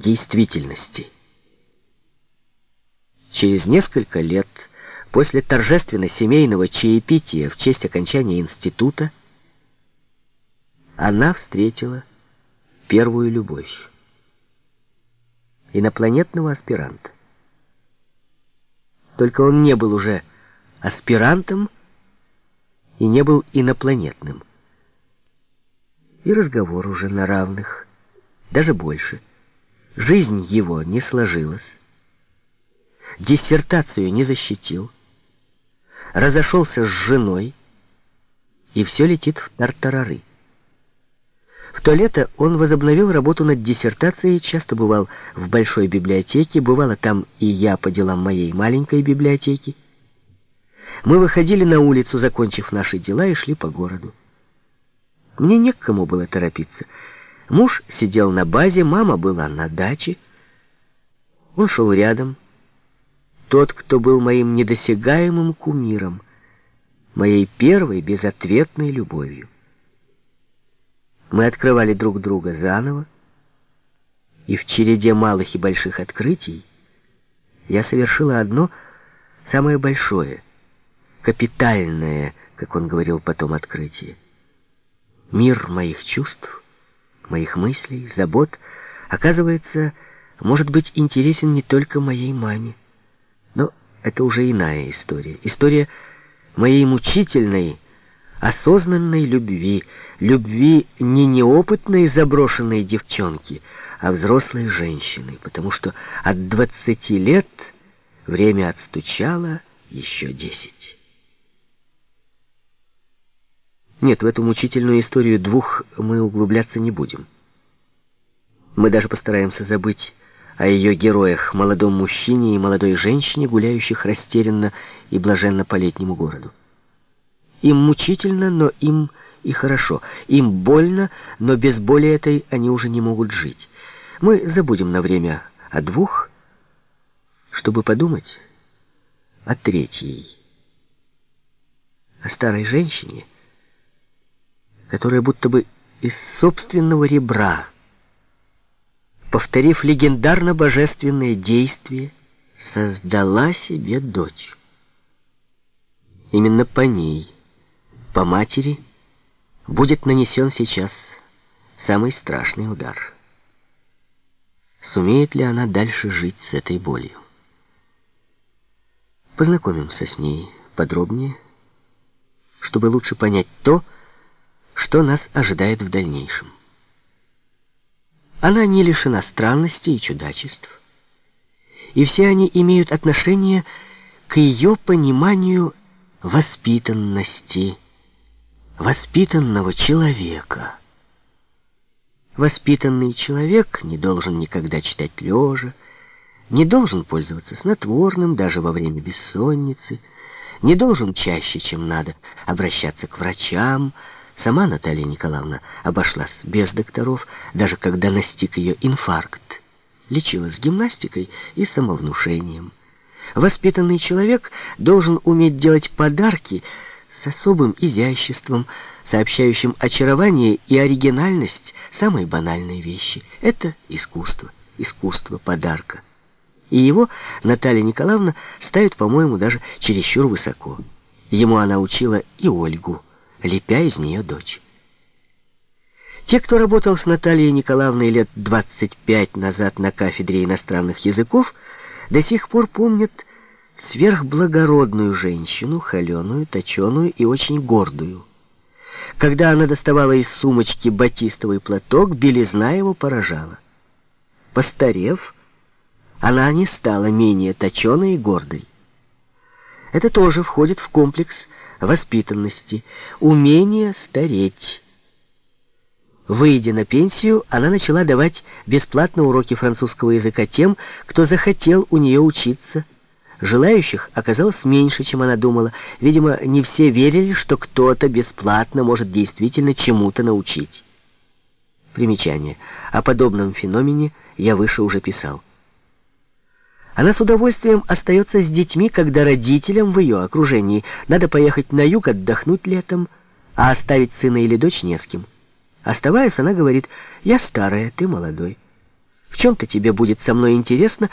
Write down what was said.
действительности. Через несколько лет после торжественно-семейного чаепития в честь окончания института она встретила первую любовь инопланетного аспиранта. Только он не был уже аспирантом и не был инопланетным. И разговор уже на равных, даже больше. Жизнь его не сложилась, диссертацию не защитил, разошелся с женой, и все летит в тартарары. В то лето он возобновил работу над диссертацией, часто бывал в большой библиотеке, бывало там и я по делам моей маленькой библиотеки. Мы выходили на улицу, закончив наши дела, и шли по городу. Мне не к кому было торопиться. Муж сидел на базе, мама была на даче. Он шел рядом. Тот, кто был моим недосягаемым кумиром, моей первой безответной любовью. Мы открывали друг друга заново, и в череде малых и больших открытий я совершила одно самое большое, капитальное, как он говорил потом, открытие. Мир моих чувств, моих мыслей, забот, оказывается, может быть интересен не только моей маме. Но это уже иная история. История моей мучительной, осознанной любви, любви не неопытной заброшенной девчонки, а взрослой женщины, потому что от двадцати лет время отстучало еще десять. Нет, в эту мучительную историю двух мы углубляться не будем. Мы даже постараемся забыть о ее героях, молодом мужчине и молодой женщине, гуляющих растерянно и блаженно по летнему городу. Им мучительно, но им и хорошо. Им больно, но без боли этой они уже не могут жить. Мы забудем на время о двух, чтобы подумать о третьей. О старой женщине, которая будто бы из собственного ребра, повторив легендарно-божественное действие, создала себе дочь. Именно по ней по матери будет нанесен сейчас самый страшный удар. Сумеет ли она дальше жить с этой болью? Познакомимся с ней подробнее, чтобы лучше понять то, что нас ожидает в дальнейшем. Она не лишена странностей и чудачеств, и все они имеют отношение к ее пониманию воспитанности, воспитанного человека. Воспитанный человек не должен никогда читать лежа, не должен пользоваться снотворным даже во время бессонницы, не должен чаще, чем надо, обращаться к врачам. Сама Наталья Николаевна обошлась без докторов, даже когда настиг ее инфаркт. Лечилась гимнастикой и самовнушением. Воспитанный человек должен уметь делать подарки, с особым изяществом, сообщающим очарование и оригинальность самой банальной вещи. Это искусство, искусство подарка. И его Наталья Николаевна ставит, по-моему, даже чересчур высоко. Ему она учила и Ольгу, лепя из нее дочь. Те, кто работал с Натальей Николаевной лет 25 назад на кафедре иностранных языков, до сих пор помнят сверхблагородную женщину, холеную, точеную и очень гордую. Когда она доставала из сумочки батистовый платок, белизна его поражала. Постарев, она не стала менее точеной и гордой. Это тоже входит в комплекс воспитанности, умение стареть. Выйдя на пенсию, она начала давать бесплатно уроки французского языка тем, кто захотел у нее учиться – Желающих оказалось меньше, чем она думала. Видимо, не все верили, что кто-то бесплатно может действительно чему-то научить. Примечание. О подобном феномене я выше уже писал. Она с удовольствием остается с детьми, когда родителям в ее окружении надо поехать на юг отдохнуть летом, а оставить сына или дочь не с кем. Оставаясь, она говорит, «Я старая, ты молодой». В чем-то тебе будет со мной интересно,